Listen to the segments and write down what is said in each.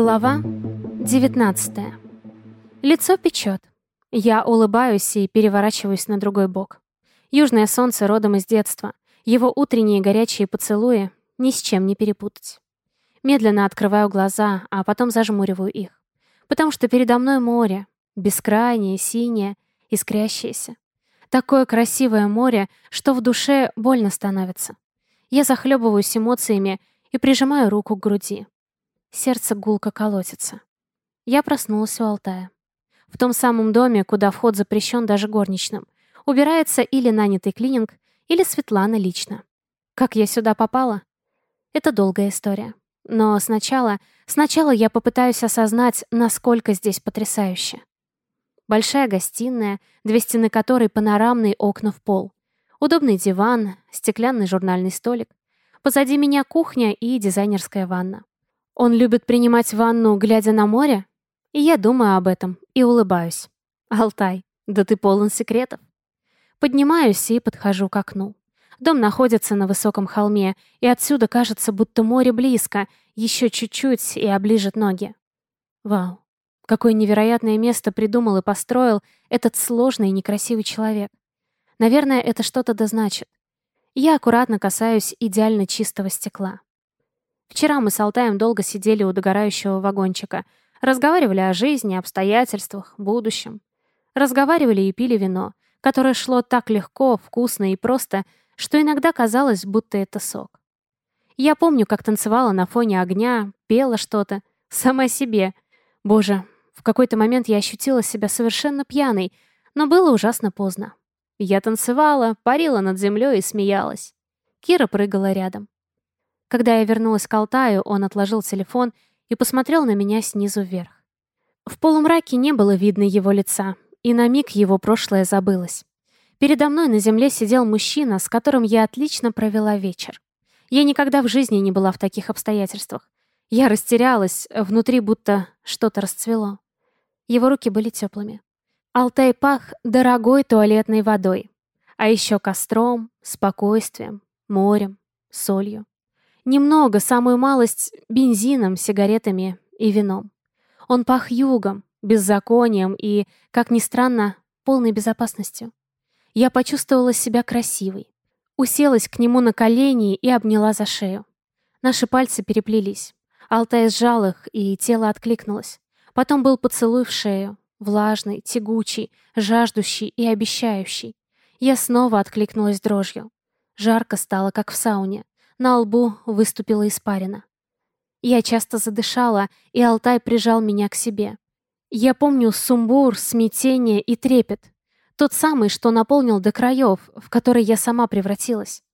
Глава 19. Лицо печет. Я улыбаюсь и переворачиваюсь на другой бок. Южное солнце родом из детства. Его утренние горячие поцелуи ни с чем не перепутать. Медленно открываю глаза, а потом зажмуриваю их. Потому что передо мной море. Бескрайнее, синее, искрящееся. Такое красивое море, что в душе больно становится. Я захлебываюсь эмоциями и прижимаю руку к груди. Сердце гулко колотится. Я проснулась у Алтая. В том самом доме, куда вход запрещен даже горничным. Убирается или нанятый клининг, или Светлана лично. Как я сюда попала? Это долгая история. Но сначала, сначала я попытаюсь осознать, насколько здесь потрясающе. Большая гостиная, две стены которой панорамные окна в пол. Удобный диван, стеклянный журнальный столик. Позади меня кухня и дизайнерская ванна. Он любит принимать ванну, глядя на море? И я думаю об этом и улыбаюсь. Алтай, да ты полон секретов. Поднимаюсь и подхожу к окну. Дом находится на высоком холме, и отсюда кажется, будто море близко, еще чуть-чуть и оближет ноги. Вау, какое невероятное место придумал и построил этот сложный и некрасивый человек. Наверное, это что-то да значит. Я аккуратно касаюсь идеально чистого стекла. Вчера мы с Алтаем долго сидели у догорающего вагончика, разговаривали о жизни, обстоятельствах, будущем. Разговаривали и пили вино, которое шло так легко, вкусно и просто, что иногда казалось, будто это сок. Я помню, как танцевала на фоне огня, пела что-то, сама себе. Боже, в какой-то момент я ощутила себя совершенно пьяной, но было ужасно поздно. Я танцевала, парила над землей и смеялась. Кира прыгала рядом. Когда я вернулась к Алтаю, он отложил телефон и посмотрел на меня снизу вверх. В полумраке не было видно его лица, и на миг его прошлое забылось. Передо мной на земле сидел мужчина, с которым я отлично провела вечер. Я никогда в жизни не была в таких обстоятельствах. Я растерялась, внутри будто что-то расцвело. Его руки были теплыми. Алтай пах дорогой туалетной водой, а еще костром, спокойствием, морем, солью. Немного, самую малость, бензином, сигаретами и вином. Он пах югом, беззаконием и, как ни странно, полной безопасностью. Я почувствовала себя красивой. Уселась к нему на колени и обняла за шею. Наши пальцы переплелись. Алтай сжал их, и тело откликнулось. Потом был поцелуй в шею, влажный, тягучий, жаждущий и обещающий. Я снова откликнулась дрожью. Жарко стало, как в сауне. На лбу выступила испарина. Я часто задышала, и Алтай прижал меня к себе. Я помню сумбур, смятение и трепет. Тот самый, что наполнил до краев, в который я сама превратилась.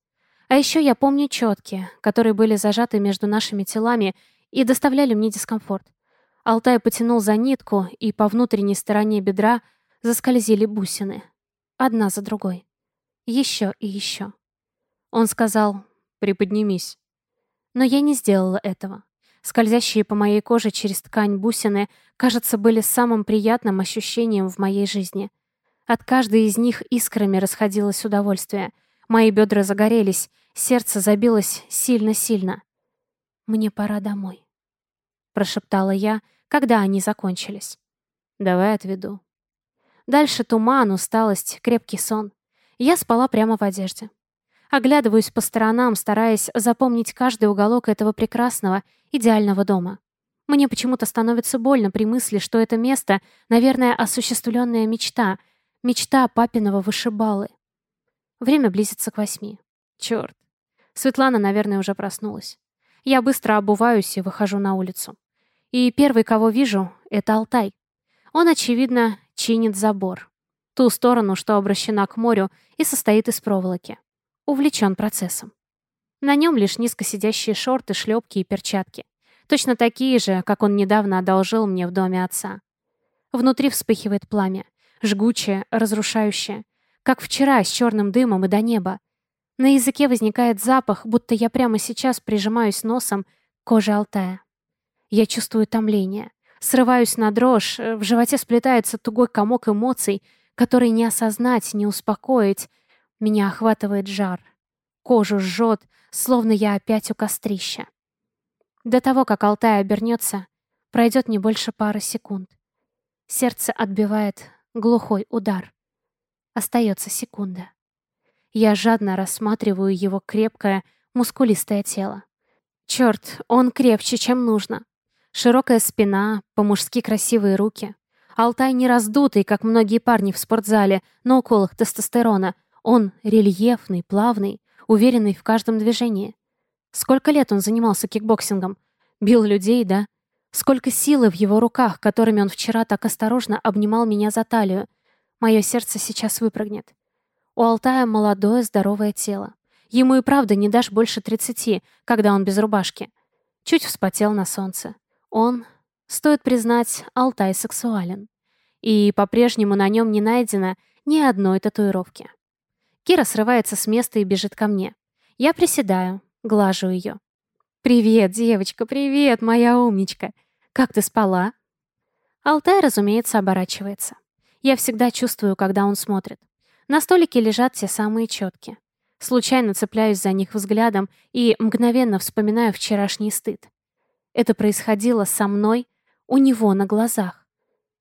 А еще я помню четки, которые были зажаты между нашими телами и доставляли мне дискомфорт. Алтай потянул за нитку, и по внутренней стороне бедра заскользили бусины. Одна за другой. Еще и еще. Он сказал, Приподнимись. Но я не сделала этого. Скользящие по моей коже через ткань бусины, кажется, были самым приятным ощущением в моей жизни. От каждой из них искрами расходилось удовольствие. Мои бедра загорелись, сердце забилось сильно-сильно. «Мне пора домой», — прошептала я, когда они закончились. «Давай отведу». Дальше туман, усталость, крепкий сон. Я спала прямо в одежде. Оглядываюсь по сторонам, стараясь запомнить каждый уголок этого прекрасного, идеального дома. Мне почему-то становится больно при мысли, что это место, наверное, осуществленная мечта. Мечта папиного вышибалы. Время близится к восьми. Черт. Светлана, наверное, уже проснулась. Я быстро обуваюсь и выхожу на улицу. И первый, кого вижу, это Алтай. Он, очевидно, чинит забор. Ту сторону, что обращена к морю и состоит из проволоки увлечен процессом. На нем лишь низко сидящие шорты, шлепки и перчатки. Точно такие же, как он недавно одолжил мне в доме отца. Внутри вспыхивает пламя, жгучее, разрушающее, как вчера с черным дымом и до неба. На языке возникает запах, будто я прямо сейчас прижимаюсь носом к коже Алтая. Я чувствую томление, срываюсь на дрожь, в животе сплетается тугой комок эмоций, который не осознать, не успокоить, меня охватывает жар. Кожу жжет, словно я опять у кострища. До того, как Алтай обернется, Пройдет не больше пары секунд. Сердце отбивает глухой удар. Остается секунда. Я жадно рассматриваю его крепкое, мускулистое тело. Черт, он крепче, чем нужно. Широкая спина, по-мужски красивые руки. Алтай не раздутый, как многие парни в спортзале, на уколах тестостерона. Он рельефный, плавный, уверенный в каждом движении. Сколько лет он занимался кикбоксингом? Бил людей, да? Сколько силы в его руках, которыми он вчера так осторожно обнимал меня за талию. Мое сердце сейчас выпрыгнет. У Алтая молодое, здоровое тело. Ему и правда не дашь больше тридцати, когда он без рубашки. Чуть вспотел на солнце. Он, стоит признать, Алтай сексуален. И по-прежнему на нем не найдено ни одной татуировки. Кира срывается с места и бежит ко мне. Я приседаю, глажу ее. «Привет, девочка, привет, моя умничка!» «Как ты спала?» Алтай, разумеется, оборачивается. Я всегда чувствую, когда он смотрит. На столике лежат те самые четки. Случайно цепляюсь за них взглядом и мгновенно вспоминаю вчерашний стыд. Это происходило со мной, у него на глазах,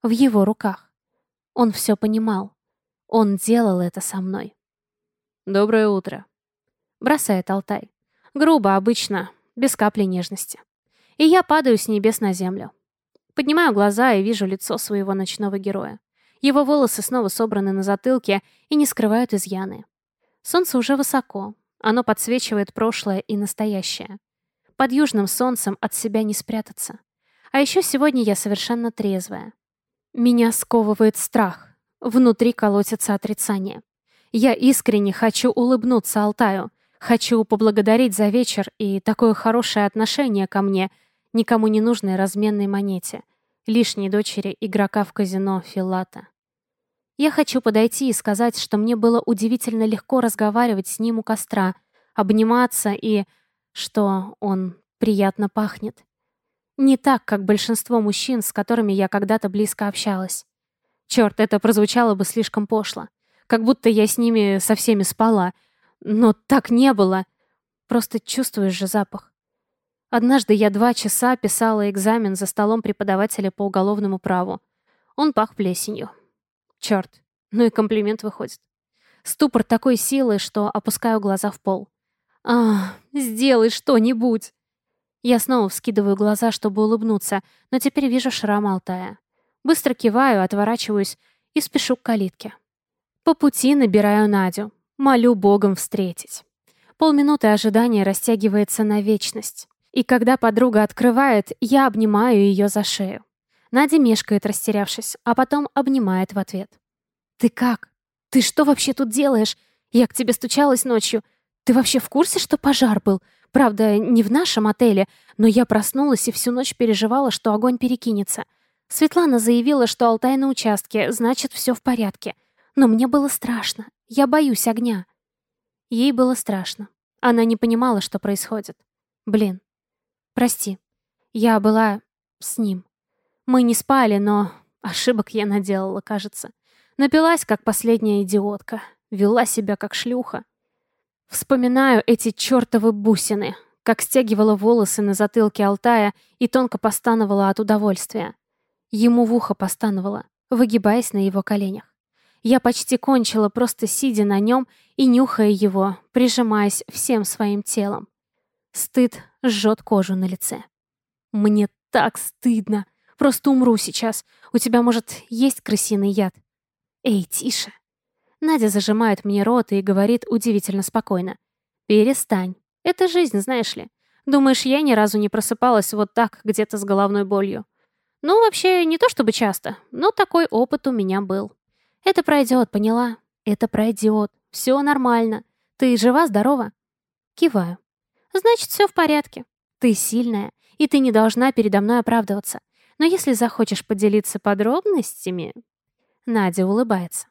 в его руках. Он все понимал. Он делал это со мной. «Доброе утро», — бросает Алтай. Грубо, обычно, без капли нежности и я падаю с небес на землю. Поднимаю глаза и вижу лицо своего ночного героя. Его волосы снова собраны на затылке и не скрывают изъяны. Солнце уже высоко, оно подсвечивает прошлое и настоящее. Под южным солнцем от себя не спрятаться. А еще сегодня я совершенно трезвая. Меня сковывает страх. Внутри колотится отрицание. Я искренне хочу улыбнуться Алтаю. Хочу поблагодарить за вечер и такое хорошее отношение ко мне — никому не нужной разменной монете, лишней дочери игрока в казино Филата. Я хочу подойти и сказать, что мне было удивительно легко разговаривать с ним у костра, обниматься и... что он приятно пахнет. Не так, как большинство мужчин, с которыми я когда-то близко общалась. Черт, это прозвучало бы слишком пошло. Как будто я с ними со всеми спала. Но так не было. Просто чувствуешь же запах. Однажды я два часа писала экзамен за столом преподавателя по уголовному праву. Он пах плесенью. Черт, ну и комплимент выходит. Ступор такой силы, что опускаю глаза в пол. «А, сделай что-нибудь!» Я снова вскидываю глаза, чтобы улыбнуться, но теперь вижу шрам Алтая. Быстро киваю, отворачиваюсь и спешу к калитке. По пути набираю Надю. Молю Богом встретить. Полминуты ожидания растягивается на вечность. И когда подруга открывает, я обнимаю ее за шею. Надя мешкает, растерявшись, а потом обнимает в ответ. «Ты как? Ты что вообще тут делаешь? Я к тебе стучалась ночью. Ты вообще в курсе, что пожар был? Правда, не в нашем отеле, но я проснулась и всю ночь переживала, что огонь перекинется. Светлана заявила, что Алтай на участке, значит, все в порядке. Но мне было страшно. Я боюсь огня». Ей было страшно. Она не понимала, что происходит. Блин, Прости. Я была с ним. Мы не спали, но ошибок я наделала, кажется. Напилась, как последняя идиотка. Вела себя, как шлюха. Вспоминаю эти чертовы бусины, как стягивала волосы на затылке Алтая и тонко постановала от удовольствия. Ему в ухо постановала, выгибаясь на его коленях. Я почти кончила, просто сидя на нем и нюхая его, прижимаясь всем своим телом. Стыд жжет кожу на лице. Мне так стыдно. Просто умру сейчас. У тебя, может, есть крысиный яд? Эй, тише. Надя зажимает мне рот и говорит удивительно спокойно. Перестань. Это жизнь, знаешь ли. Думаешь, я ни разу не просыпалась вот так, где-то с головной болью? Ну, вообще, не то чтобы часто, но такой опыт у меня был. Это пройдет, поняла? Это пройдет. Все нормально. Ты жива-здорова? Киваю. Значит, все в порядке. Ты сильная, и ты не должна передо мной оправдываться. Но если захочешь поделиться подробностями...» Надя улыбается.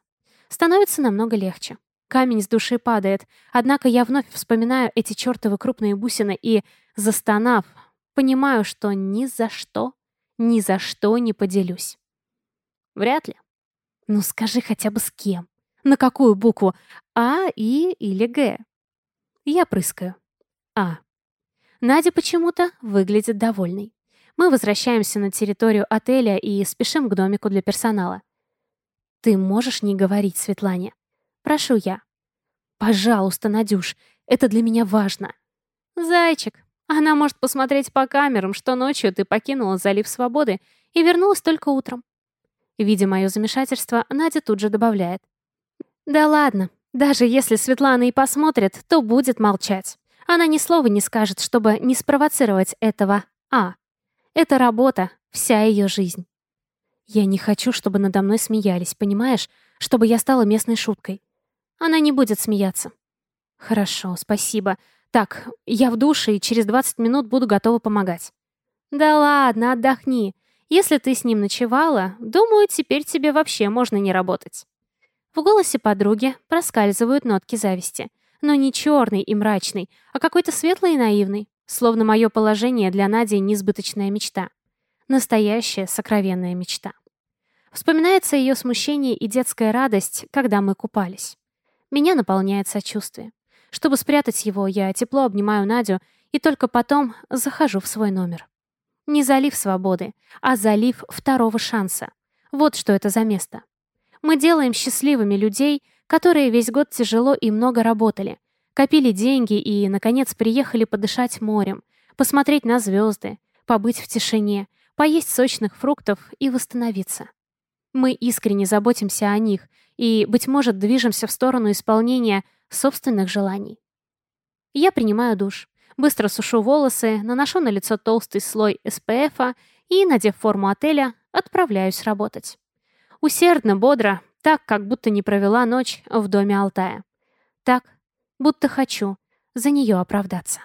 Становится намного легче. Камень с души падает, однако я вновь вспоминаю эти чертовы крупные бусины и, застонав, понимаю, что ни за что, ни за что не поделюсь. Вряд ли. Ну скажи хотя бы с кем. На какую букву? А, И или Г? Я прыскаю. А. Надя почему-то выглядит довольной. Мы возвращаемся на территорию отеля и спешим к домику для персонала. «Ты можешь не говорить Светлане?» «Прошу я». «Пожалуйста, Надюш, это для меня важно». «Зайчик, она может посмотреть по камерам, что ночью ты покинула залив свободы и вернулась только утром». Видя мое замешательство, Надя тут же добавляет. «Да ладно, даже если Светлана и посмотрит, то будет молчать. Она ни слова не скажет, чтобы не спровоцировать этого «а». Это работа, вся ее жизнь. Я не хочу, чтобы надо мной смеялись, понимаешь? Чтобы я стала местной шуткой. Она не будет смеяться. Хорошо, спасибо. Так, я в душе и через 20 минут буду готова помогать. Да ладно, отдохни. Если ты с ним ночевала, думаю, теперь тебе вообще можно не работать. В голосе подруги проскальзывают нотки зависти. Но не черный и мрачный, а какой-то светлый и наивный. Словно мое положение для Нади несбыточная мечта. Настоящая сокровенная мечта. Вспоминается ее смущение и детская радость, когда мы купались. Меня наполняет сочувствие. Чтобы спрятать его, я тепло обнимаю Надю и только потом захожу в свой номер. Не залив свободы, а залив второго шанса. Вот что это за место. Мы делаем счастливыми людей, которые весь год тяжело и много работали, копили деньги и, наконец, приехали подышать морем, посмотреть на звезды, побыть в тишине, поесть сочных фруктов и восстановиться. Мы искренне заботимся о них и, быть может, движемся в сторону исполнения собственных желаний. Я принимаю душ, быстро сушу волосы, наношу на лицо толстый слой SPF и, надев форму отеля, отправляюсь работать. Усердно, бодро, так, как будто не провела ночь в доме Алтая. Так, будто хочу за нее оправдаться.